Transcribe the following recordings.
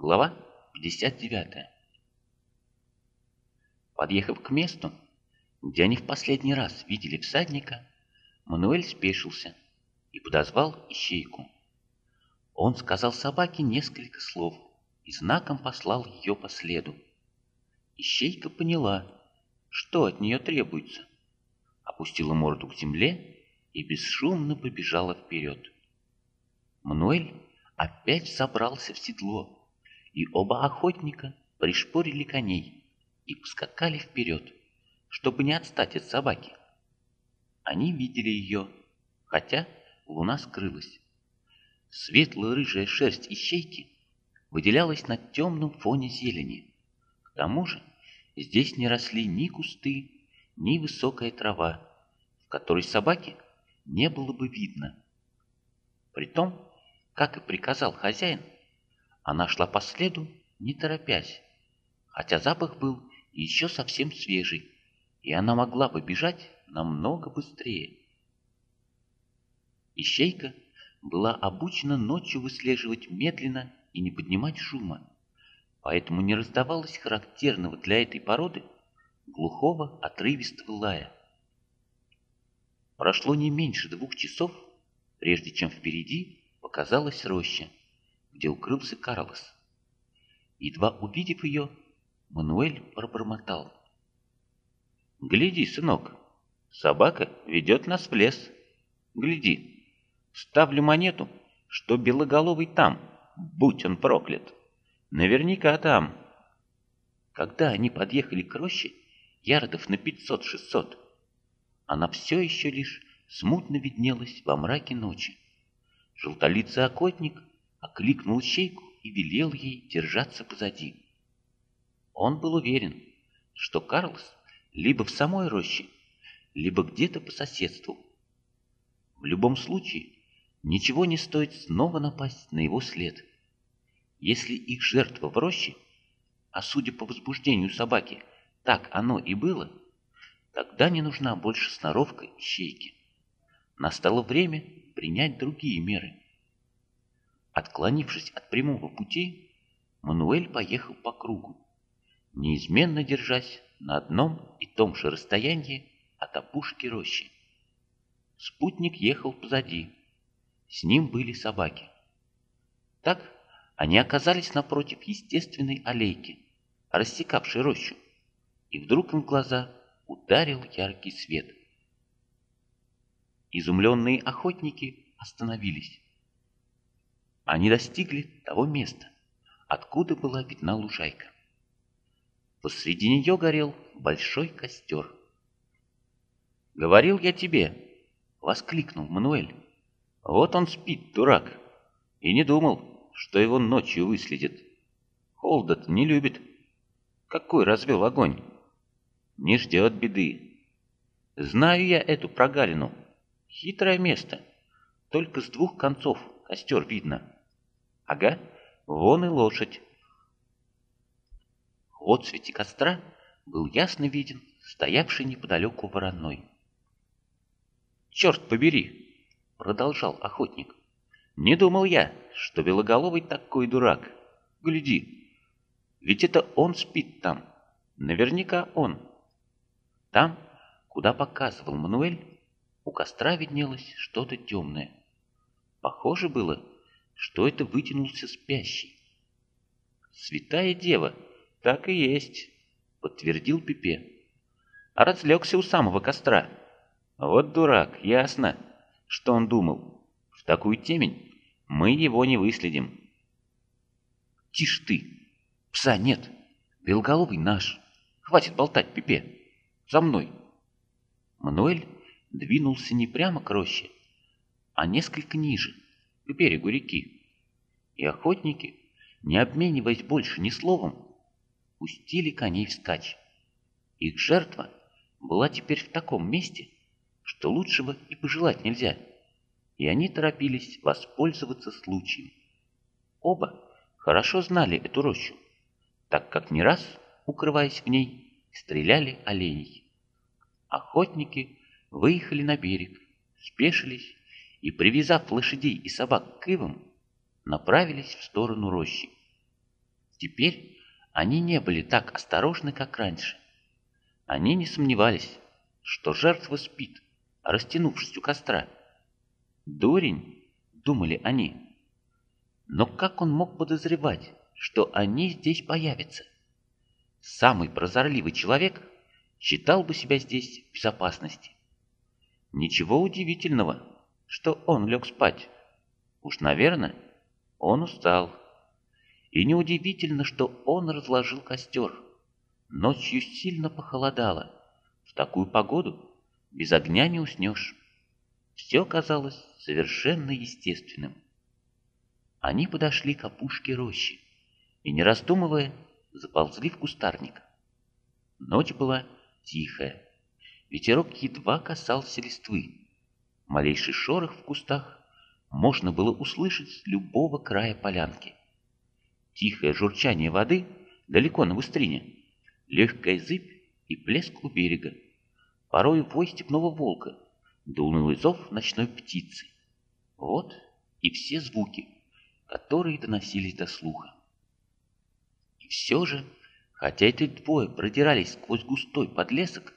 Глава 59. Подъехав к месту, где они в последний раз видели всадника, Мануэль спешился и подозвал ищейку. Он сказал собаке несколько слов и знаком послал ее по следу. Ищейка поняла, что от нее требуется, опустила морду к земле и бесшумно побежала вперед. Мануэль опять забрался в седло, и оба охотника пришпорили коней и поскакали вперед, чтобы не отстать от собаки. Они видели ее, хотя луна скрылась. Светло-рыжая шерсть ищейки выделялась на темном фоне зелени. К тому же здесь не росли ни кусты, ни высокая трава, в которой собаки не было бы видно. Притом, как и приказал хозяин, она шла по следу, не торопясь, хотя запах был еще совсем свежий, и она могла бы бежать намного быстрее. Ищейка была обучена ночью выслеживать медленно и не поднимать шума, поэтому не раздавалось характерного для этой породы глухого отрывистого лая. Прошло не меньше двух часов, прежде чем впереди показалась роща где укрылся Карлос. Едва увидев ее, Мануэль пробормотал. «Гляди, сынок, собака ведет нас в лес. Гляди, ставлю монету, что белоголовый там, будь он проклят. Наверняка там». Когда они подъехали к роще, ярдов на пятьсот-шестьсот, она все еще лишь смутно виднелась во мраке ночи. Желтолицый охотник окликнул щейку и велел ей держаться позади. Он был уверен, что Карлос либо в самой роще, либо где-то по соседству. В любом случае, ничего не стоит снова напасть на его след. Если их жертва в роще, а судя по возбуждению собаки, так оно и было, тогда не нужна больше сноровка и щейки. Настало время принять другие меры. Отклонившись от прямого пути, Мануэль поехал по кругу, неизменно держась на одном и том же расстоянии от опушки рощи. Спутник ехал позади, с ним были собаки. Так они оказались напротив естественной аллейки, рассекавшей рощу, и вдруг им глаза ударил яркий свет. Изумленные охотники остановились. Они достигли того места, откуда была видна лужайка. Посреди нее горел большой костер. «Говорил я тебе!» — воскликнул Мануэль. «Вот он спит, дурак, и не думал, что его ночью выследят. Холдат не любит. Какой развел огонь? Не ждет беды. Знаю я эту прогалину. Хитрое место. Только с двух концов костер видно. Ага, вон и лошадь. В отсвете костра был ясно виден стоявший неподалеку вороной. «Черт побери!» — продолжал охотник. «Не думал я, что Белоголовый такой дурак. Гляди, ведь это он спит там. Наверняка он. Там, куда показывал Мануэль, у костра виднелось что-то темное. Похоже было, что это вытянулся спящий. «Святая дева, так и есть», — подтвердил Пипе. А разлегся у самого костра. Вот дурак, ясно, что он думал. В такую темень мы его не выследим. «Тише ты! Пса нет! Белголовый наш! Хватит болтать, Пипе! За мной!» Мануэль двинулся не прямо к роще, а несколько ниже — к берегу реки. И охотники, не обмениваясь больше ни словом, пустили коней вскачь. Их жертва была теперь в таком месте, что лучшего и пожелать нельзя, и они торопились воспользоваться случаем. Оба хорошо знали эту рощу, так как не раз, укрываясь в ней, стреляли оленей. Охотники выехали на берег, спешились и, привязав лошадей и собак к ивам, направились в сторону рощи. Теперь они не были так осторожны, как раньше. Они не сомневались, что жертва спит, растянувшись у костра. «Дурень», — думали они. Но как он мог подозревать, что они здесь появятся? Самый прозорливый человек считал бы себя здесь в безопасности. Ничего удивительного, что он лег спать. Уж, наверное, он устал. И неудивительно, что он разложил костер. Ночью сильно похолодало. В такую погоду без огня не уснешь. Все казалось совершенно естественным. Они подошли к опушке рощи и, не раздумывая, заползли в кустарник. Ночь была тихая. Ветерок едва касался листвы. Малейший шорох в кустах можно было услышать с любого края полянки. Тихое журчание воды далеко на выстрине, легкая зыбь и плеск у берега, порой вой степного волка, да зов ночной птицы. Вот и все звуки, которые доносились до слуха. И все же, хотя эти двое продирались сквозь густой подлесок,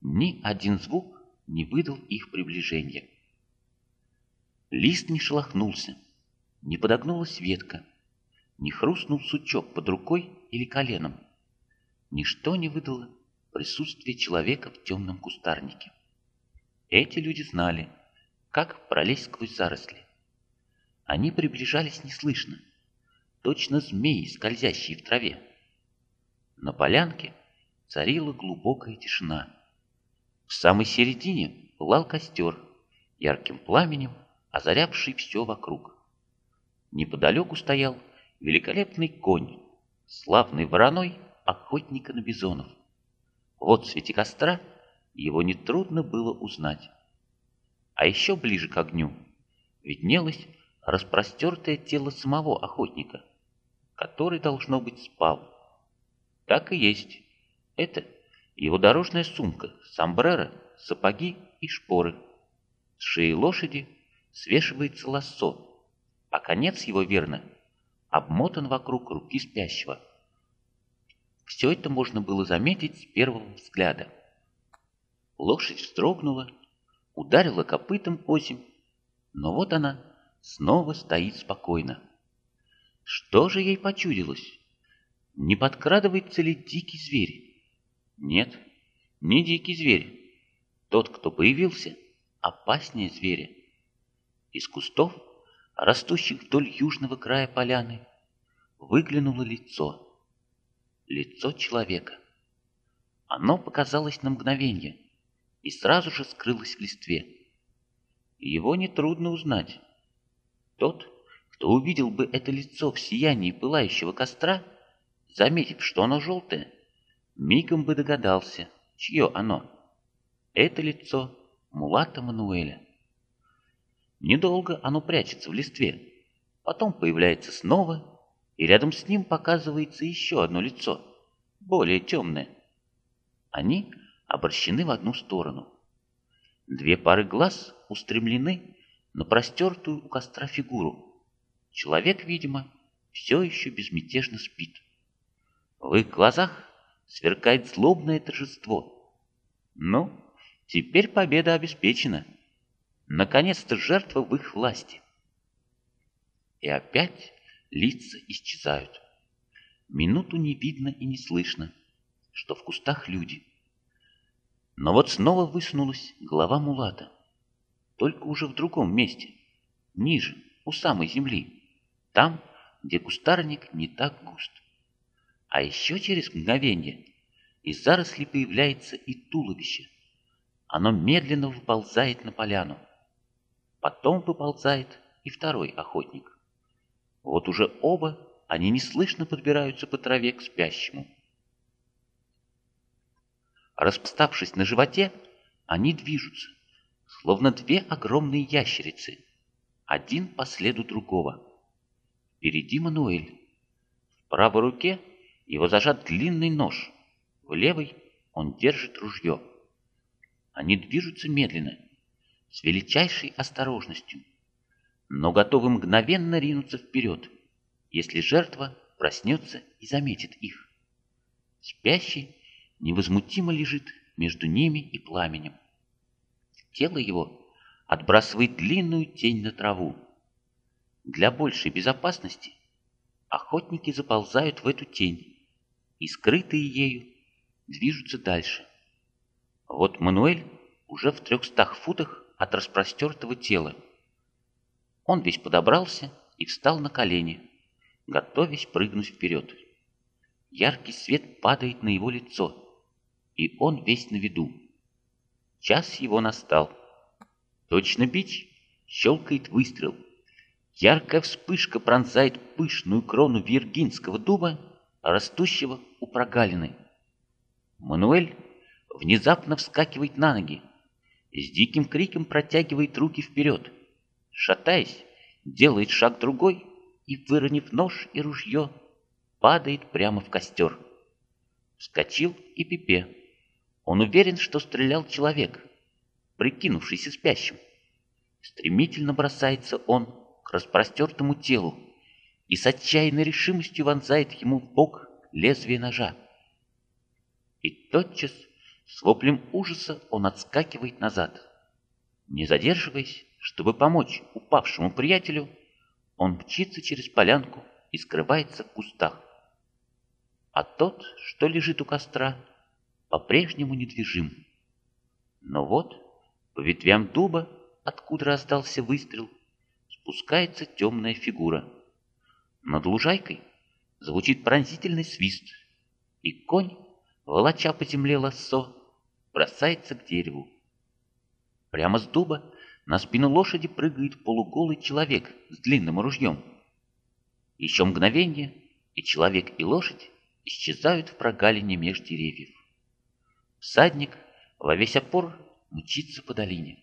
ни один звук не выдал их приближения. Лист не шелохнулся, не подогнулась ветка, не хрустнул сучок под рукой или коленом. Ничто не выдало присутствие человека в темном кустарнике. Эти люди знали, как пролезть сквозь заросли. Они приближались неслышно, точно змеи, скользящие в траве. На полянке царила глубокая тишина. В самой середине пылал костер, ярким пламенем озарявший все вокруг. Неподалеку стоял великолепный конь, славный вороной охотника на бизонов. Вот в свете костра его нетрудно было узнать. А еще ближе к огню виднелось распростертое тело самого охотника, который, должно быть, спал. Так и есть. Это его дорожная сумка, сомбреро, сапоги и шпоры. С шеи лошади свешивается лассо, а конец его, верно, обмотан вокруг руки спящего. Все это можно было заметить с первого взгляда. Лошадь вздрогнула, ударила копытом осень, но вот она снова стоит спокойно. Что же ей почудилось? Не подкрадывается ли дикий зверь? Нет, не дикий зверь. Тот, кто появился, опаснее зверя. Из кустов, растущих вдоль южного края поляны, выглянуло лицо. Лицо человека. Оно показалось на мгновение и сразу же скрылось в листве. Его нетрудно узнать. Тот, кто увидел бы это лицо в сиянии пылающего костра, заметив, что оно желтое, мигом бы догадался, чье оно. Это лицо Мулата Мануэля. Недолго оно прячется в листве, потом появляется снова, и рядом с ним показывается еще одно лицо, более темное. Они обращены в одну сторону. Две пары глаз устремлены на простертую у костра фигуру. Человек, видимо, все еще безмятежно спит. В их глазах сверкает злобное торжество. Ну, теперь победа обеспечена. Наконец-то жертва в их власти. И опять лица исчезают. Минуту не видно и не слышно, что в кустах люди. Но вот снова высунулась голова Мулата. Только уже в другом месте, ниже, у самой земли. Там, где кустарник не так густ. А еще через мгновение из зарослей появляется и туловище. Оно медленно выползает на поляну. Потом выползает и второй охотник. Вот уже оба они неслышно подбираются по траве к спящему. Распластавшись на животе, они движутся, словно две огромные ящерицы, один по следу другого. Впереди Мануэль. В правой руке его зажат длинный нож, в левой он держит ружье. Они движутся медленно, с величайшей осторожностью, но готовы мгновенно ринуться вперед, если жертва проснется и заметит их. Спящий невозмутимо лежит между ними и пламенем. Тело его отбрасывает длинную тень на траву. Для большей безопасности охотники заползают в эту тень и, скрытые ею, движутся дальше. Вот Мануэль уже в трехстах футах от распростертого тела. Он весь подобрался и встал на колени, готовясь прыгнуть вперед. Яркий свет падает на его лицо, и он весь на виду. Час его настал. Точно бич щелкает выстрел. Яркая вспышка пронзает пышную крону виргинского дуба, растущего у прогалины. Мануэль внезапно вскакивает на ноги, с диким криком протягивает руки вперед, шатаясь, делает шаг другой и, выронив нож и ружье, падает прямо в костер. Вскочил и Пипе. Он уверен, что стрелял человек, прикинувшийся спящим. Стремительно бросается он к распростертому телу и с отчаянной решимостью вонзает ему в бок лезвие ножа. И тотчас с воплем ужаса он отскакивает назад. Не задерживаясь, чтобы помочь упавшему приятелю, он мчится через полянку и скрывается в кустах. А тот, что лежит у костра, по-прежнему недвижим. Но вот по ветвям дуба, откуда раздался выстрел, спускается темная фигура. Над лужайкой звучит пронзительный свист, и конь, волоча по земле лассо, бросается к дереву. Прямо с дуба на спину лошади прыгает полуголый человек с длинным ружьем. Еще мгновение, и человек и лошадь исчезают в прогалине меж деревьев. Всадник во весь опор мчится по долине.